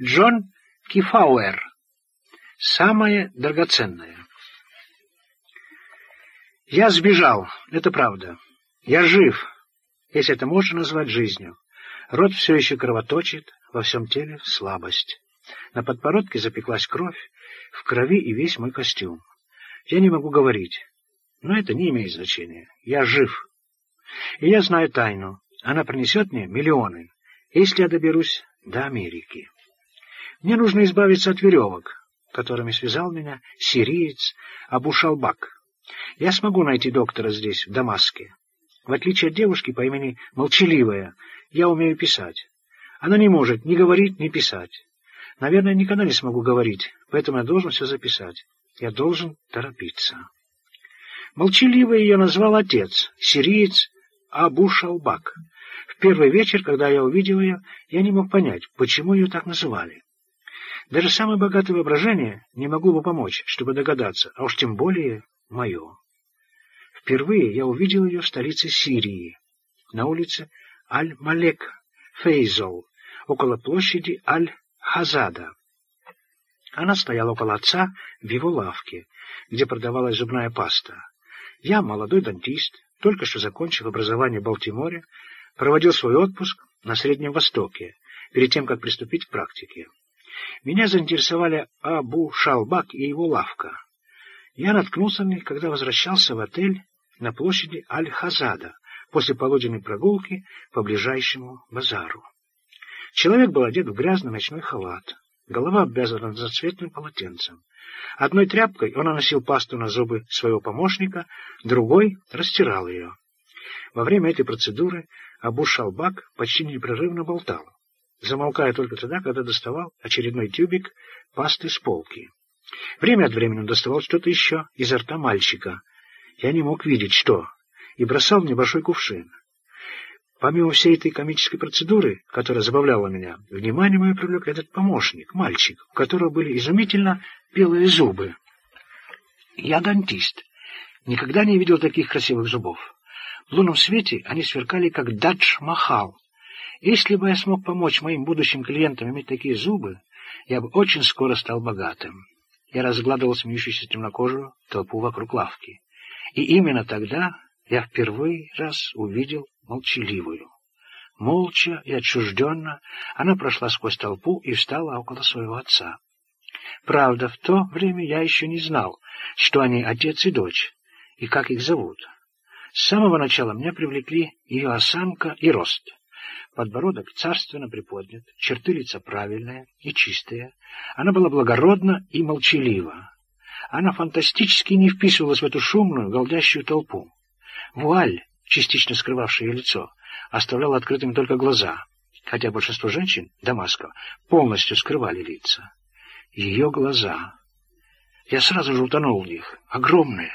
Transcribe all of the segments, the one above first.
Джон Кифауэр. Самое драгоценное. Я сбежал, это правда. Я жив, если это можно назвать жизнью. Рот все еще кровоточит, во всем теле слабость. На подбородке запеклась кровь, в крови и весь мой костюм. Я не могу говорить, но это не имеет значения. Я жив. И я знаю тайну. Она принесет мне миллионы, если я доберусь до Америки. Мне нужно избавиться от веревок, которыми связал меня сириец Абушалбак. Я смогу найти доктора здесь, в Дамаске. В отличие от девушки по имени Молчаливая, я умею писать. Она не может ни говорить, ни писать. Наверное, никогда не смогу говорить, поэтому я должен все записать. Я должен торопиться. Молчаливый ее назвал отец, сириец Абу Шалбак. В первый вечер, когда я увидел ее, я не мог понять, почему ее так называли. Даже самое богатое воображение не могло бы помочь, чтобы догадаться, а уж тем более мое. Впервые я увидел ее в столице Сирии, на улице Аль-Малек Фейзол, около площади Аль-Хазада. Она стояла около отца в его лавке, где продавалась зубная паста. Я, молодой дантист, только что закончив образование в Балтиморе, проводил свой отпуск на Среднем Востоке, перед тем, как приступить к практике. Меня заинтересовали Абу Шалбак и его лавка. Я наткнулся на них, когда возвращался в отель на площади Аль-Хазада после полуденной прогулки по ближайшему базару. Человек был одет в грязный ночной халат, голова обвязана разноцветным полотенцем. Одной тряпкой он наносил пасту на зубы своего помощника, другой растирал ее. Во время этой процедуры Абу Шалбак почти непрерывно болтал, замолкая только тогда, когда доставал очередной тюбик пасты с полки. Время от времени он доставал что-то еще изо рта мальчика. Я не мог видеть, что, и бросал в небольшой кувшин. Помимо всей этой комической процедуры, которая забавляла меня, внимание мое привлек этот помощник, мальчик, у которого были изумительно белые зубы. Я дантист. Никогда не видел таких красивых зубов. В лунном свете они сверкали, как дадж-махал. Если бы я смог помочь моим будущим клиентам иметь такие зубы, я бы очень скоро стал богатым. Я разгладывал смеющуюся темнокожую толпу вокруг лавки. И именно тогда я впервые раз увидел молчаливую. Молча и отчужденно она прошла сквозь толпу и встала около своего отца. Правда, в то время я еще не знал, что они отец и дочь, и как их зовут. С самого начала меня привлекли ее осанка и рост. Подбородок царственно приподнят, черты лица правильные и чистые. Она была благородна и молчалива. Она фантастически не вписывалась в эту шумную, голдящую толпу. Вуаль, частично скрывавшая лицо, оставляла открытыми только глаза, хотя большинство женщин Дамаска полностью скрывали лица. Ее глаза. Я сразу же утонул в них, огромные,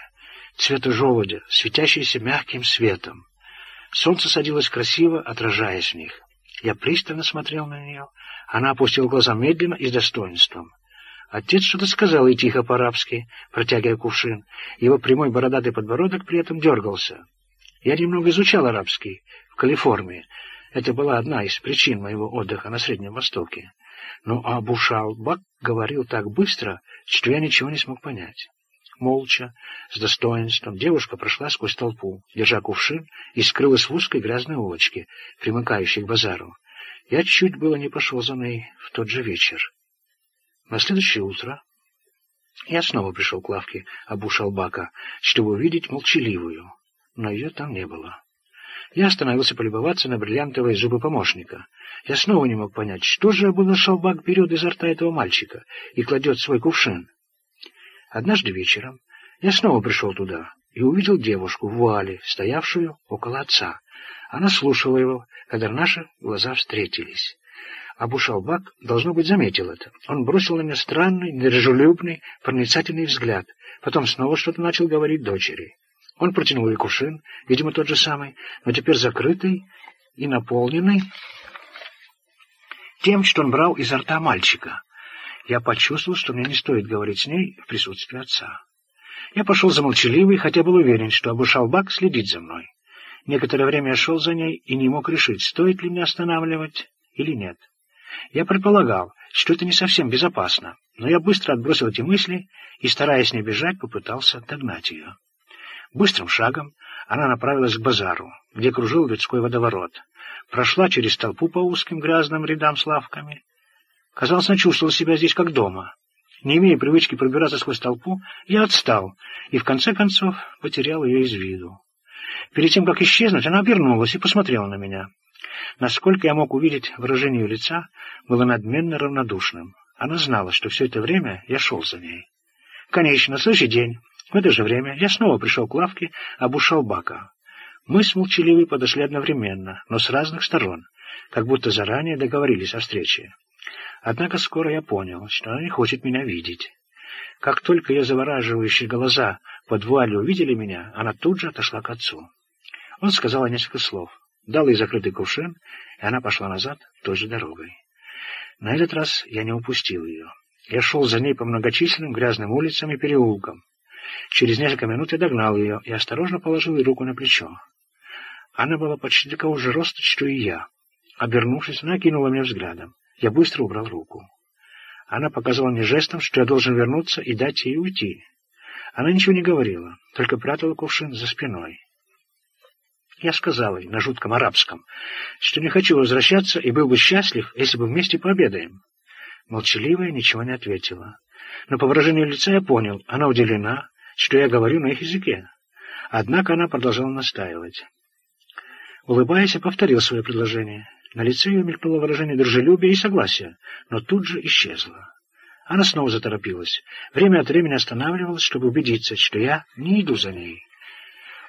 цвета желудя, светящиеся мягким светом. Солнце садилось красиво, отражаясь в них. Я пристально смотрел на нее. Она опустила глаза медленно и с достоинством. Отец что-то сказал ей тихо по-арабски, протягивая кувшин. Его прямой бородатый подбородок при этом дергался. Я немного изучал арабский в Калифорнии. Это была одна из причин моего отдыха на Среднем Востоке. Но Абу Шалбак говорил так быстро, что я ничего не смог понять. Молча, с достоинством, девушка прошла сквозь толпу, держа кувшин, и скрылась в узкой грязной улочке, примыкающей к базару. Я чуть было не пошел за ней в тот же вечер. На следующее утро я снова пришел к лавке Абу Шалбака, чтобы увидеть молчаливую, но ее там не было. Я остановился полюбоваться на бриллиантовые зубы помощника. Я снова не мог понять, что же Абу Шалбак берет изо рта этого мальчика и кладет свой кувшин. Однажды вечером я снова пришел туда и увидел девушку в вуале, стоявшую около отца. Она слушала его, когда наши глаза встретились. Абу Шалбак, должно быть, заметил это. Он бросил на меня странный, недружелюбный, проницательный взгляд. Потом снова что-то начал говорить дочери. Он протянул ей кувшин, видимо, тот же самый, но теперь закрытый и наполненный тем, что он брал изо рта мальчика. Я почувствовал, что мне не стоит говорить с ней в присутствии отца. Я пошел за молчаливой, хотя был уверен, что Абу Шалбак следит за мной. Некоторое время я шел за ней и не мог решить, стоит ли мне останавливать или нет. Я предполагал, что это не совсем безопасно, но я быстро отбросил эти мысли и, стараясь не бежать, попытался догнать ее. Быстрым шагом она направилась к базару, где кружил людской водоворот. Прошла через толпу по узким грязным рядам с лавками. Казалось, она чувствовала себя здесь как дома. Не имея привычки пробираться сквозь толпу, я отстал и, в конце концов, потерял ее из виду. Перед тем, как исчезнуть, она обернулась и посмотрела на меня. Насколько я мог увидеть выражение ее лица, было надменно равнодушным. Она знала, что все это время я шел за ней. Конечно, следующий день, в это же время, я снова пришел к лавке Абушалбака. Мы с Молчаливой подошли одновременно, но с разных сторон, как будто заранее договорились о встрече. Однако скоро я понял, что она не хочет меня видеть. Как только ее завораживающие глаза под вуалью увидели меня, она тут же отошла к отцу. Он сказал несколько слов, дал ей закрытый кувшин, и она пошла назад той же дорогой. На этот раз я не упустил ее. Я шел за ней по многочисленным грязным улицам и переулкам. Через несколько минут я догнал ее и осторожно положил ей руку на плечо. Она была почти такого же роста, что и я. Обернувшись, она кинула мне взглядом. Я быстро убрал руку. Она показала мне жестом, что я должен вернуться и дать ей уйти. Она ничего не говорила, только прятала кувшин за спиной. Я сказал ей на жутком арабском, что не хочу возвращаться и был бы счастлив, если бы вместе пообедаем. Молчаливая ничего не ответила. Но по выражению лица я понял, она удивлена, что я говорю на их языке. Однако она продолжала настаивать. Улыбаясь, я повторил свое предложение. На лице ее мелькнуло выражение дружелюбия и согласия, но тут же исчезло. Она снова заторопилась. Время от времени останавливалась, чтобы убедиться, что я не иду за ней.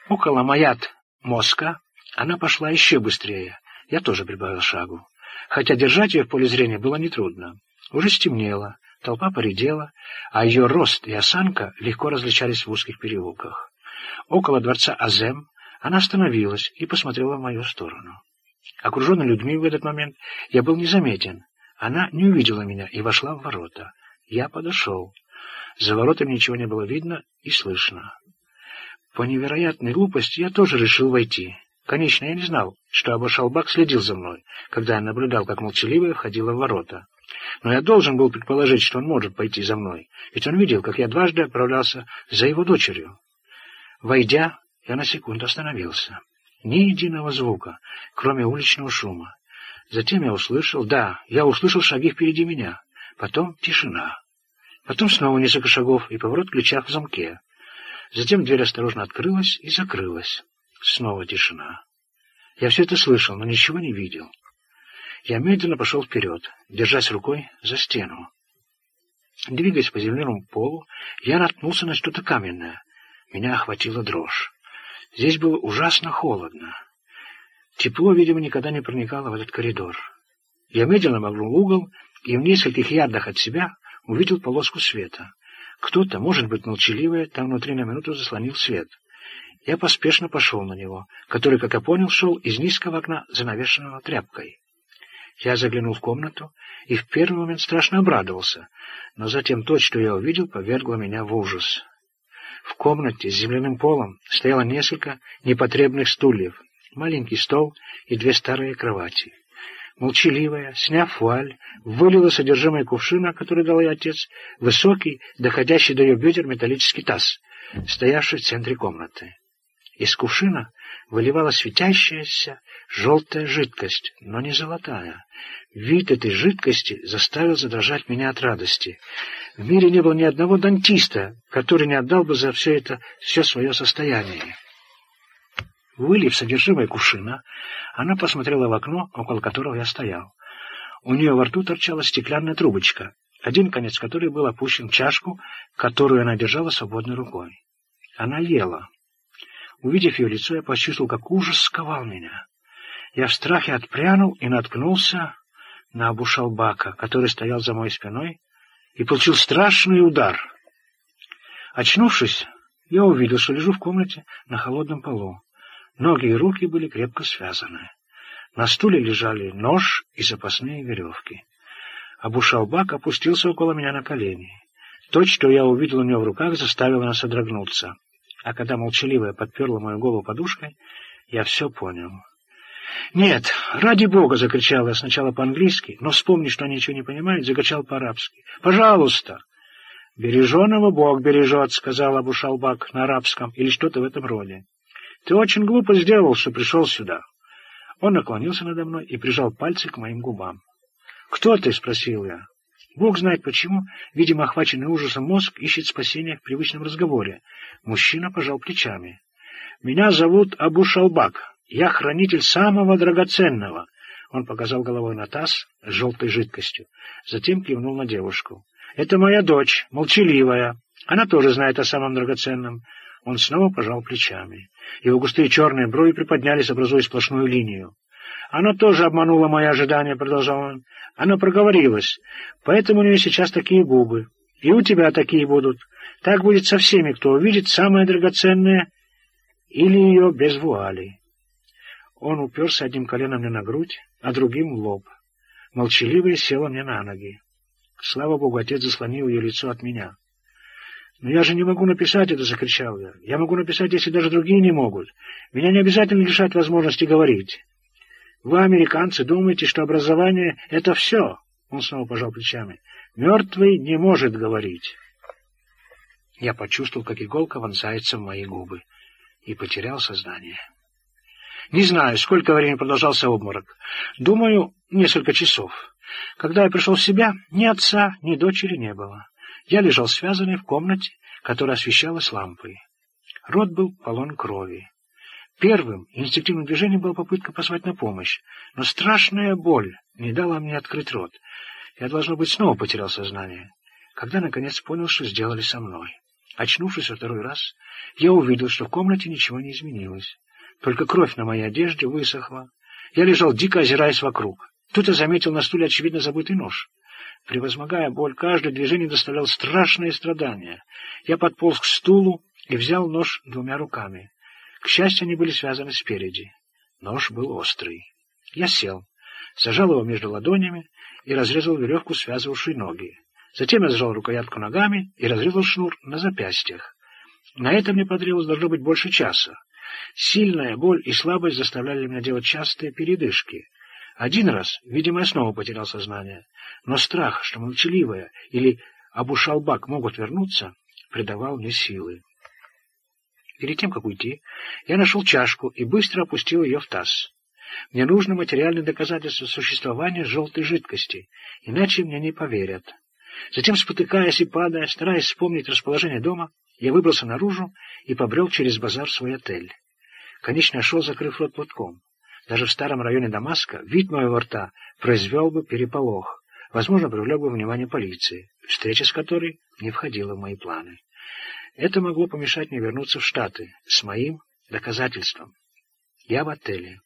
Около Маят Моска она пошла еще быстрее. Я тоже прибавил шагу. Хотя держать ее в поле зрения было нетрудно. Уже стемнело, толпа поредела, а ее рост и осанка легко различались в узких переулках. Около дворца Азем она остановилась и посмотрела в мою сторону. Окруженный людьми в этот момент, я был незаметен. Она не увидела меня и вошла в ворота. Я подошел. За воротами ничего не было видно и слышно. По невероятной глупости я тоже решил войти. Конечно, я не знал, что Абашалбак следил за мной, когда я наблюдал, как молчаливая входила в ворота. Но я должен был предположить, что он может пойти за мной, ведь он видел, как я дважды отправлялся за его дочерью. Войдя, я на секунду остановился. Ни единого звука, кроме уличного шума. Затем я услышал, да, я услышал шаги впереди меня. Потом тишина. Потом снова несколько шагов и поворот ключа в замке. Затем дверь осторожно открылась и закрылась. Снова тишина. Я все это слышал, но ничего не видел. Я медленно пошел вперед, держась рукой за стену. Двигаясь по земляному полу, я наткнулся на что-то каменное. Меня охватила дрожь. Здесь было ужасно холодно. Тепло, видимо, никогда не проникало в этот коридор. Я медленно обогнул угол и в нескольких ярдах от себя увидел полоску света. Кто-то, может быть, молчаливый, там внутри на минуту заслонил свет. Я поспешно пошел на него, который, как я понял, шел из низкого окна, занавешенного тряпкой. Я заглянул в комнату и в первый момент страшно обрадовался, но затем то, что я увидел, повергло меня в ужас. В комнате с земляным полом стояло несколько непотребных стульев, маленький стол и две старые кровати. Молчаливая, сняв вуаль, вылила содержимое кувшина, который дал ей отец, высокий, доходящий до ее бедер металлический таз, стоявший в центре комнаты. Из кувшина выливала светящаяся желтая жидкость, но не золотая. Вид этой жидкости заставил задрожать меня от радости. В мире не было ни одного дантиста, который не отдал бы за все это все свое состояние. Вылив содержимое кувшина, она посмотрела в окно, около которого я стоял. У нее во рту торчала стеклянная трубочка, один конец которой был опущен в чашку, которую она держала свободной рукой. Она ела. Увидев ее лицо, я почувствовал, как ужас сковал меня. Я в страхе отпрянул и наткнулся на Абушалбака, который стоял за моей спиной, и получил страшный удар. Очнувшись, я увидел, что лежу в комнате на холодном полу. Ноги и руки были крепко связаны. На стуле лежали нож и запасные веревки. Абушалбак опустился около меня на колени. То, что я увидел у него в руках, заставило нас содрогнуться. А когда молчаливая подперла мою голову подушкой, я все понял. «Нет, ради бога!» — закричал я сначала по-английски, но, вспомнив, что они ничего не понимают, закричал по-арабски. «Пожалуйста!» «Береженого Бог бережет», — сказал Абушалбак на арабском, или что-то в этом роде. «Ты очень глупо сделал, что пришел сюда». Он наклонился надо мной и прижал пальцы к моим губам. «Кто ты?» — спросил я. Бог знает почему, видимо, охваченный ужасом мозг ищет спасения в привычном разговоре. Мужчина пожал плечами. «Меня зовут Абу Шалбак. Я хранитель самого драгоценного». Он показал головой на таз с желтой жидкостью. Затем кивнул на девушку. «Это моя дочь, молчаливая. Она тоже знает о самом драгоценном». Он снова пожал плечами. Его густые черные брови приподнялись, образуя сплошную линию. «Она тоже обманула мои ожидания», — продолжал он. «Она проговорилась, поэтому у нее сейчас такие губы. И у тебя такие будут. Так будет со всеми, кто увидит самое драгоценное или ее без вуали». Он уперся одним коленом мне на грудь, а другим — в лоб. Молчаливая села мне на ноги. Слава Богу, отец заслонил ее лицо от меня. «Но я же не могу написать это!» — закричал я. «Я могу написать, если даже другие не могут. Меня не обязательно лишать возможности говорить. Вы, американцы, думаете, что образование — это все?» Он снова пожал плечами. «Мертвый не может говорить». Я почувствовал, как иголка вонзается в мои губы, и потерял сознание. Не знаю, сколько времени продолжался обморок. Думаю, несколько часов. Когда я пришел в себя, ни отца, ни дочери не было. Я лежал связанный в комнате, которая освещалась лампой. Рот был полон крови. Первым инстинктивным движением была попытка позвать на помощь, но страшная боль не дала мне открыть рот. Я, должно быть, снова потерял сознание, когда, наконец, понял, что сделали со мной. Очнувшись во второй раз, я увидел, что в комнате ничего не изменилось. Только кровь на моей одежде высохла. Я лежал, дико озираясь вокруг. Я заметил на стуле, очевидно, забытый нож. Превозмогая боль, каждое движение доставляло страшные страдания. Я подполз к стулу и взял нож двумя руками. К счастью, они были связаны спереди. Нож был острый. Я сел, зажал его между ладонями и разрезал веревку, связывавшую ноги. Затем я сжал рукоятку ногами и разрезал шнур на запястьях. На это мне потребовалось должно быть больше часа. Сильная боль и слабость заставляли меня делать частые передышки. Один раз, видимо, я снова потерял сознание, но страх, что молчаливая или Абушалбак могут вернуться, придавал мне силы. Перед тем, как уйти, я нашел чашку и быстро опустил ее в таз. Мне нужно материальное доказательство существования желтой жидкости, иначе мне не поверят. Затем, спотыкаясь и падая, стараясь вспомнить расположение дома, я выбрался наружу и побрел через базар в свой отель. Конечно, шел, закрыв рот платком. Даже в старом районе Дамаска вид моего рта произвел бы переполох, возможно, привлек бы внимание полиции, встреча с которой не входила в мои планы. Это могло помешать мне вернуться в Штаты с моим доказательством. Я в отеле.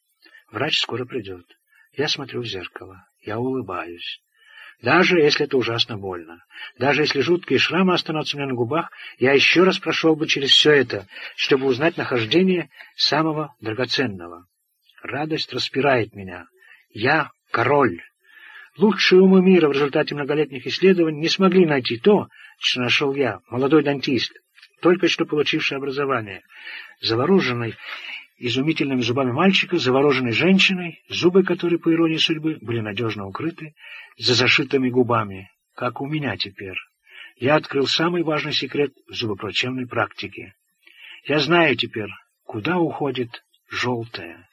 Врач скоро придет. Я смотрю в зеркало. Я улыбаюсь. Даже если это ужасно больно. Даже если жуткие шрамы останутся у меня на губах, я еще раз прошел бы через все это, чтобы узнать нахождение самого драгоценного. Радость распирает меня. Я король. Лучшие умы мира в результате многолетних исследований не смогли найти то, что нашел я, молодой дантист, только что получивший образование, завороженный изумительными зубами мальчика, завороженной женщиной, зубы которой, по иронии судьбы, были надежно укрыты за зашитыми губами, как у меня теперь. Я открыл самый важный секрет в зубопрочебной практике. Я знаю теперь, куда уходит желтое.